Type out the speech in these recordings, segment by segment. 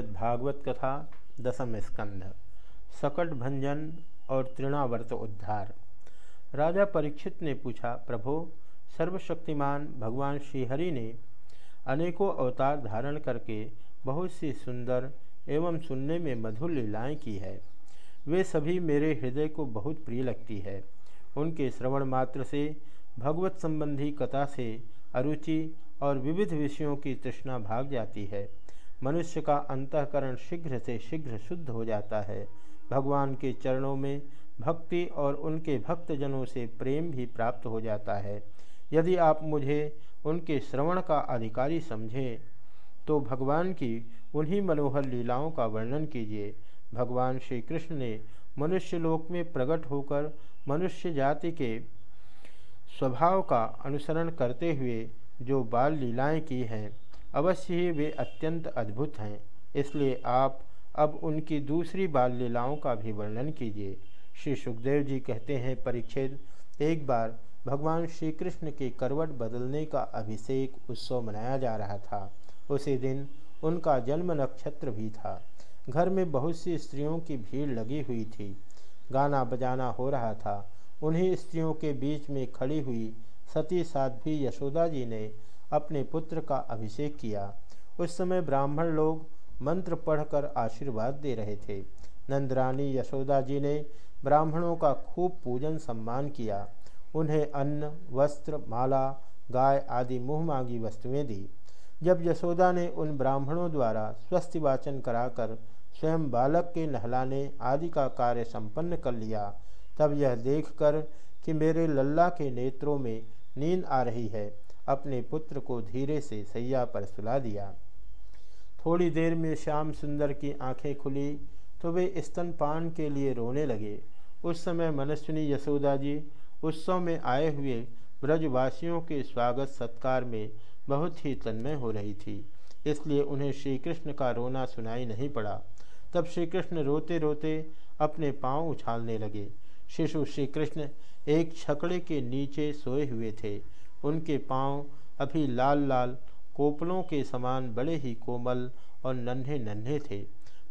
भागवत कथा, दसम स्कंध, सकट भंजन और तृणावर्त उद्धार। राजा परीक्षित ने पूछा, प्रभो, सर्वशक्तिमान भगवान श्रीहरि ने अनेकों अवतार धारण करके बहुत सी सुंदर एवं सुनने में मधुर लीलाएँ की है। वे सभी मेरे हृदय को बहुत प्रिय लगती है। उनके श्रवण मात्र से, भगवत संबंधी कथा से अरुचि और विविध विषयों की तृष्णा भाग जाती है। मनुष्य का अंतकरण शीघ्र से शीघ्र शुद्ध हो जाता है। भगवान के चरणों में भक्ति और उनके भक्तजनों से प्रेम भी प्राप्त हो जाता है। यदि आप मुझे उनके श्रवण का अधिकारी समझें तो भगवान की उन्हीं मनोहर लीलाओं का वर्णन कीजिए। भगवान श्री कृष्ण ने मनुष्य लोक में प्रकट होकर मनुष्य जाति के स्वभाव का अनुसरण करते हुए जो बाल लीलाएँ की हैं अवश्य ही वे अत्यंत अद्भुत हैं। इसलिए आप अब उनकी दूसरी बाल लीलाओं का भी वर्णन कीजिए। श्री सुखदेव जी कहते हैं परीक्षित एक बार भगवान श्री कृष्ण के करवट बदलने का अभिषेक उत्सव मनाया जा रहा था। उसी दिन उनका जन्म नक्षत्र भी था। घर में बहुत सी स्त्रियों की भीड़ लगी हुई थी। गाना बजाना हो रहा था। उन्हीं स्त्रियों के बीच में खड़ी हुई सती साध्वी यशोदा जी ने अपने पुत्र का अभिषेक किया। उस समय ब्राह्मण लोग मंत्र पढ़कर आशीर्वाद दे रहे थे। नंदरानी यशोदा जी ने ब्राह्मणों का खूब पूजन सम्मान किया। उन्हें अन्न, वस्त्र, माला, गाय आदि मुँह मांगी वस्तुएँ दी। जब यशोदा ने उन ब्राह्मणों द्वारा स्वस्थ वाचन कराकर स्वयं बालक के नहलाने आदि का कार्य संपन्न कर लिया, तब यह देखकर कि मेरे लल्ला के नेत्रों में नींद आ रही है। अपने पुत्र को धीरे से सैया पर सुला दिया। थोड़ी देर में श्याम सुंदर की आँखें खुली तो वे स्तनपान के लिए रोने लगे। उस समय मनस्विनी यशोदा जी उत्सव में आए हुए ब्रजवासियों के स्वागत सत्कार में बहुत ही तन्मय हो रही थी, इसलिए उन्हें श्री कृष्ण का रोना सुनाई नहीं पड़ा। तब श्री कृष्ण रोते रोते अपने पाँव उछालने लगे। शिशु श्री कृष्ण एक छकड़े के नीचे सोए हुए थे। उनके पाँव अभी लाल लाल, कोपलों के समान बड़े ही कोमल और नन्हे नन्हे थे,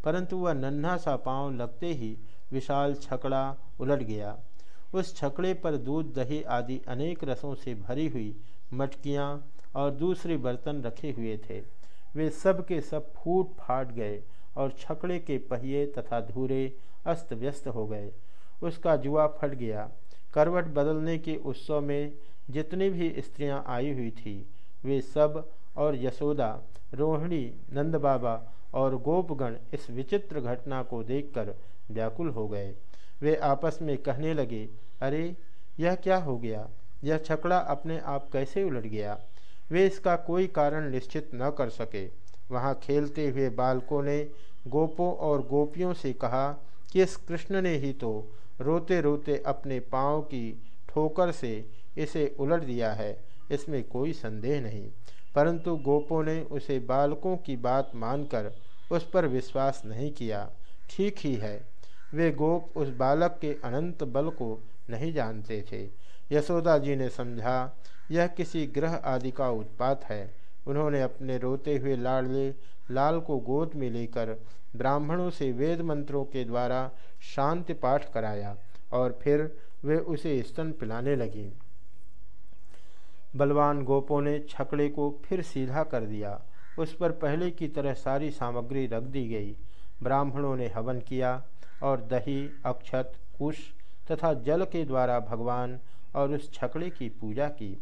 परंतु वह नन्हा सा पाँव लगते ही विशाल छकड़ा उलट गया। उस छकड़े पर दूध, दही आदि अनेक रसों से भरी हुई मटकियाँ और दूसरे बर्तन रखे हुए थे। वे सब के सब फूट फाट गए और छकड़े के पहिए तथा धूरे अस्त व्यस्त हो गए। उसका जुआ फट गया। करवट बदलने के उत्सव में जितनी भी स्त्रियाँ आई हुई थी, वे सब और यशोदा, रोहिणी नंद बाबा और गोपगण इस विचित्र घटना को देखकर व्याकुल हो गए। वे आपस में कहने लगे, अरे, यह क्या हो गया? यह छकड़ा अपने आप कैसे उलट गया? वे इसका कोई कारण निश्चित न कर सके। वहाँ खेलते हुए बालकों ने गोपों और गोपियों से कहा कि इस कृष्ण ने ही तो रोते रोते अपने पाँव की ठोकर से इसे उलट दिया है, इसमें कोई संदेह नहीं। परंतु गोपों ने उसे बालकों की बात मानकर उस पर विश्वास नहीं किया। ठीक ही है, वे गोप उस बालक के अनंत बल को नहीं जानते थे। यशोदा जी ने समझा, यह किसी ग्रह आदि का उत्पात है। उन्होंने अपने रोते हुए लाडले, लाल को गोद में लेकर ब्राह्मणों से वेद मंत्रों के द्वारा शांति पाठ कराया और फिर वे उसे स्तन पिलाने लगी। बलवान गोपों ने छकड़े को फिर सीधा कर दिया। उस पर पहले की तरह सारी सामग्री रख दी गई। ब्राह्मणों ने हवन किया और दही, अक्षत, कुश तथा जल के द्वारा भगवान और उस छकड़े की पूजा की।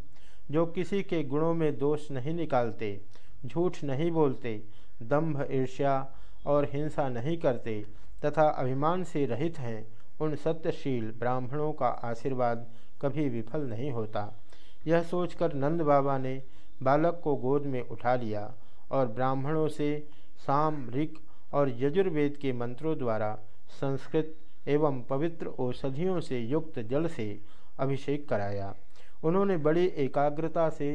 जो किसी के गुणों में दोष नहीं निकालते, झूठ नहीं बोलते दंभ ईर्ष्या और हिंसा नहीं करते तथा अभिमान से रहित हैं, उन सत्यशील ब्राह्मणों का आशीर्वाद कभी विफल नहीं होता। यह सोचकर नंद बाबा ने बालक को गोद में उठा लिया और ब्राह्मणों से साम ऋक और यजुर्वेद के मंत्रों द्वारा संस्कृत एवं पवित्र औषधियों से युक्त जल से अभिषेक कराया। उन्होंने बड़ी एकाग्रता से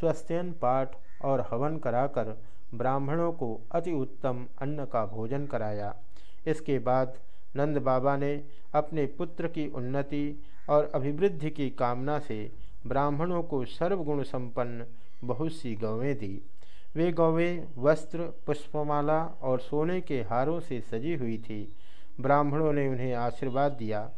स्वस्थयन पाठ और हवन कराकर ब्राह्मणों को अति उत्तम अन्न का भोजन कराया। इसके बाद नंद बाबा ने अपने पुत्र की उन्नति और अभिवृद्धि की कामना से ब्राह्मणों को सर्वगुण संपन्न बहुत सी गौवें दी। वे गौवें वस्त्र, पुष्पमाला और सोने के हारों से सजी हुई थी। ब्राह्मणों ने उन्हें आशीर्वाद दिया।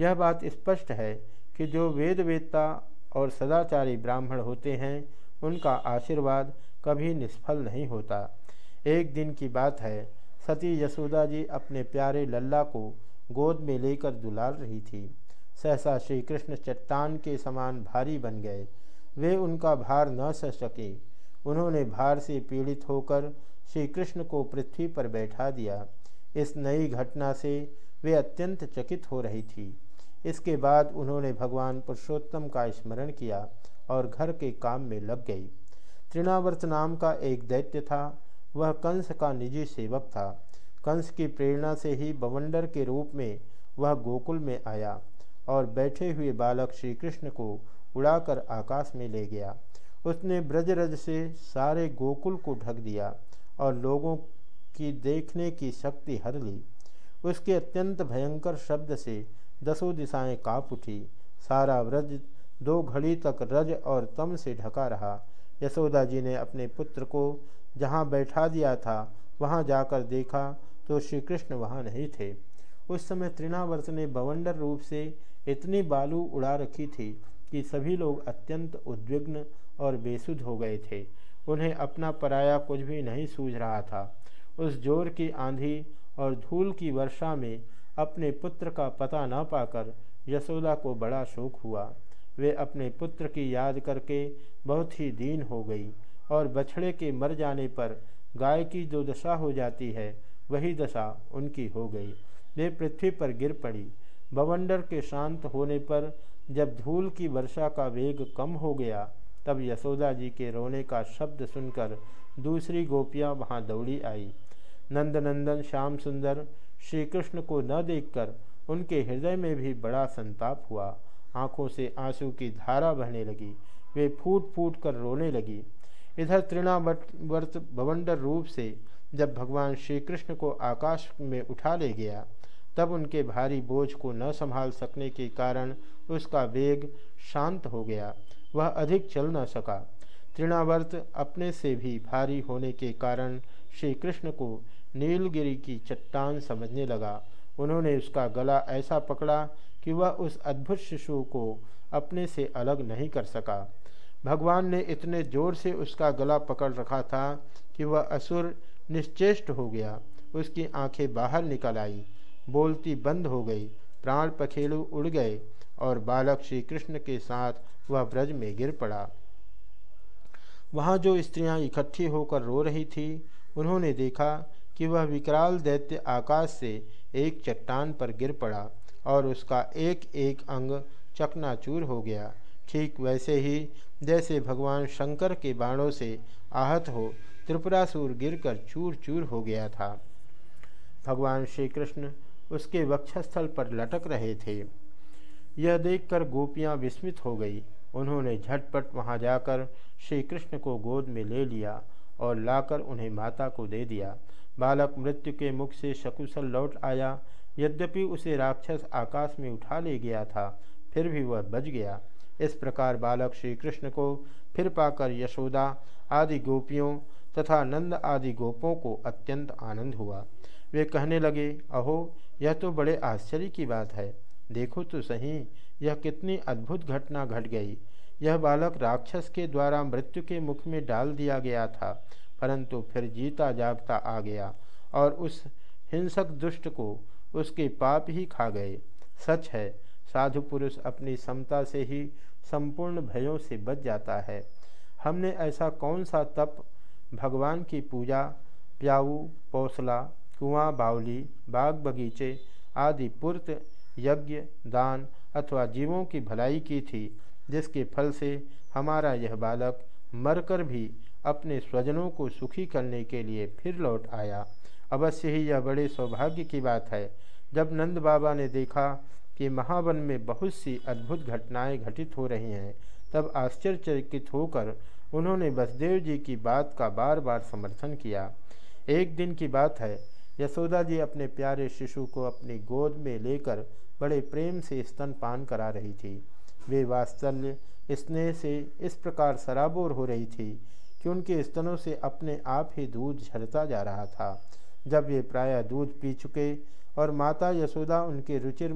यह बात स्पष्ट है कि जो वेद वेदता और सदाचारी ब्राह्मण होते हैं, उनका आशीर्वाद कभी निष्फल नहीं होता। एक दिन की बात है, सती यशोदा जी अपने प्यारे लल्ला को गोद में लेकर दुलार रही थी। सहसा श्री कृष्ण चट्टान के समान भारी बन गए। वे उनका भार न सह सके। उन्होंने भार से पीड़ित होकर श्री कृष्ण को पृथ्वी पर बैठा दिया। इस नई घटना से वे अत्यंत चकित हो रही थी। इसके बाद उन्होंने भगवान पुरुषोत्तम का स्मरण किया और घर के काम में लग गई। तृणावर्त नाम का एक दैत्य था। वह कंस का निजी सेवक था। कंस की प्रेरणा से ही बवंडर के रूप में वह गोकुल में आया। और बैठे हुए बालक श्री कृष्ण को उड़ाकर आकाश में ले गया। उसने ब्रजरज से सारे गोकुल को ढक दिया और लोगों की देखने की शक्ति हर ली। उसके अत्यंत भयंकर शब्द से दसों दिशाएँ काँप उठी। सारा व्रज दो घड़ी तक रज और तम से ढका रहा। यशोदा जी ने अपने पुत्र को जहाँ बैठा दिया था, वहाँ जाकर देखा तो श्री कृष्ण वहाँ नहीं थे। उस समय तृणावर्त ने बवंडर रूप से इतनी बालू उड़ा रखी थी कि सभी लोग अत्यंत उद्विग्न और बेसुध हो गए थे। उन्हें अपना पराया कुछ भी नहीं सूझ रहा था। उस ज़ोर की आंधी और धूल की वर्षा में अपने पुत्र का पता न पाकर यशोदा को बड़ा शोक हुआ। वे अपने पुत्र की याद करके बहुत ही दीन हो गई और बछड़े के मर जाने पर गाय की जो दशा हो जाती है, वही दशा उनकी हो गई। वे पृथ्वी पर गिर पड़ी बवंडर के शांत होने पर जब धूल की वर्षा का वेग कम हो गया, तब यशोदा जी के रोने का शब्द सुनकर दूसरी गोपियाँ वहाँ दौड़ी आई। नंदनंदन श्याम सुंदर श्री कृष्ण को न देखकर उनके हृदय में भी बड़ा संताप हुआ। आँखों से आँसू की धारा बहने लगी, वे फूट फूट कर रोने लगी। इधर तृणावर्त भवंडर रूप से जब भगवान श्री कृष्ण को आकाश में उठा ले गया तब उनके भारी बोझ को न संभाल सकने के कारण उसका वेग शांत हो गया, वह अधिक चल न सका। तृणावर्त अपने से भी भारी होने के कारण श्री कृष्ण को नीलगिरी की चट्टान समझने लगा। उन्होंने उसका गला ऐसा पकड़ा कि वह उस अद्भुत शिशु को अपने से अलग नहीं कर सका। भगवान ने इतने ज़ोर से उसका गला पकड़ रखा था कि वह असुर निश्चेष्ट हो गया। उसकी आँखें बाहर निकल आई। बोलती बंद हो गई। प्राण पखेलू उड़ गए और बालक श्री कृष्ण के साथ वह ब्रज में गिर पड़ा। वहाँ जो स्त्रियाँ इकट्ठी होकर रो रही थी, उन्होंने देखा कि वह विकराल दैत्य आकाश से एक चट्टान पर गिर पड़ा और उसका एक एक अंग चकनाचूर हो गया। ठीक वैसे ही जैसे भगवान शंकर के बाणों से आहत हो, त्रिपुरासुर गिरकर चूर चूर हो गया था। भगवान श्री कृष्ण उसके वक्षस्थल पर लटक रहे थे। यह देखकर गोपियाँ विस्मित हो गई। उन्होंने झटपट वहाँ जाकर श्री कृष्ण को गोद में ले लिया और लाकर उन्हें माता को दे दिया। बालक मृत्यु के मुख से शकुशल लौट आया। यद्यपि उसे राक्षस आकाश में उठा ले गया था, फिर भी वह बच गया। इस प्रकार बालक श्री कृष्ण को फिर पाकर यशोदा आदि गोपियों तथा नंद आदि गोपों को अत्यंत आनंद हुआ। वे कहने लगे, अहो, यह तो बड़े आश्चर्य की बात है। देखो तो सही, यह कितनी अद्भुत घटना घट गई। यह बालक राक्षस के द्वारा मृत्यु के मुख में डाल दिया गया था, परंतु फिर जीता जागता आ गया और उस हिंसक दुष्ट को उसके पाप ही खा गए। सच है, साधु पुरुष अपनी समता से ही संपूर्ण भयों से बच जाता है। हमने ऐसा कौन सा तप भगवान की पूजा, प्याऊ, पौसला, कुआँ, बावली, बाग बगीचे आदि पुर्त यज्ञ, दान अथवा जीवों की भलाई की थी, जिसके फल से हमारा यह बालक मरकर भी अपने स्वजनों को सुखी करने के लिए फिर लौट आया। अवश्य ही यह बड़े सौभाग्य की बात है। जब नंद बाबा ने देखा कि महावन में बहुत सी अद्भुत घटनाएँ घटित हो रही हैं, तब आश्चर्यचकित होकर उन्होंने बसदेव जी की बात का बार बार समर्थन किया। एक दिन की बात है, यशोदा जी अपने प्यारे शिशु को अपनी गोद में लेकर बड़े प्रेम से स्तनपान करा रही थी। वे वात्सल्य, स्नेह से इस प्रकार सराबोर हो रही थी कि उनके स्तनों से अपने आप ही दूध झरता जा रहा था। जब वे प्रायः दूध पी चुके और माता यशोदा उनके रुचिर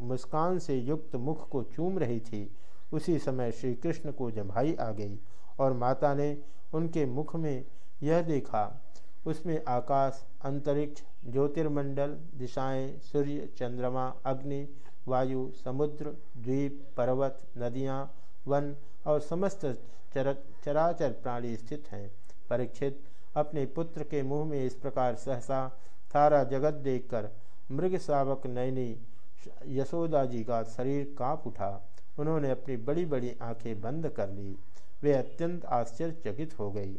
मुस्कान से युक्त मुख को चूम रही थी, उसी समय श्री कृष्ण को जभाई आ गई। और माता ने उनके मुख में यह देखा। उसमें आकाश, अंतरिक्ष, ज्योतिर्मंडल, दिशाएँ, सूर्य, चंद्रमा, अग्नि, वायु, समुद्र, द्वीप, पर्वत, नदियाँ, वन और समस्त चर, चराचर प्राणी स्थित हैं। परीक्षित अपने पुत्र के मुँह में इस प्रकार सहसा सारा जगत देखकर मृग शावक नयनी यशोदा जी का शरीर काँप उठा। उन्होंने अपनी बड़ी बड़ी आँखें बंद कर ली। वे अत्यंत आश्चर्यचकित हो गई।